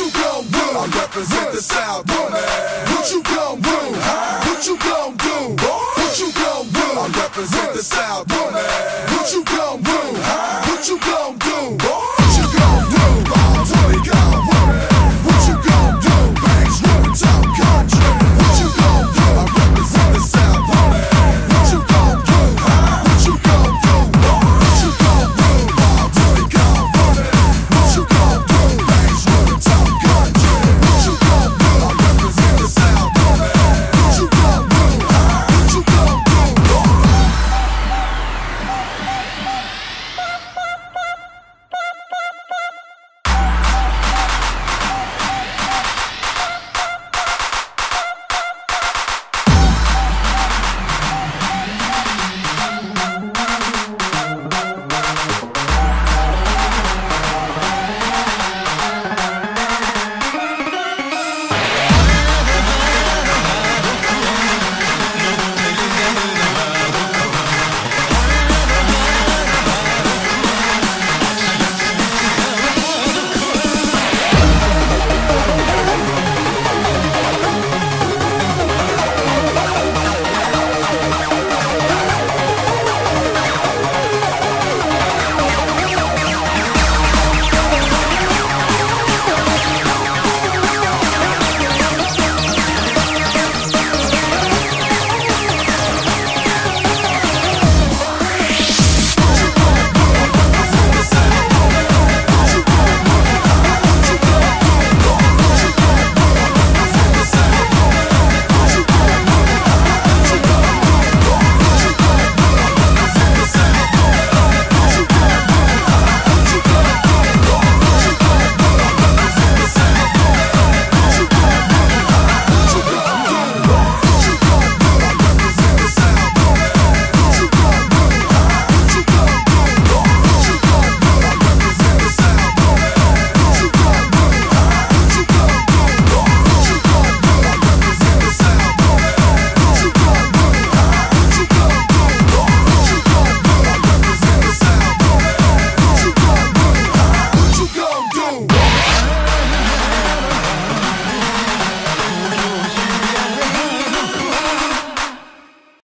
you gon' do? I represent the South, man. What you gon' do? What you gon' do? What you gon' do? I represent the South, man. What you gon' do? What you gon'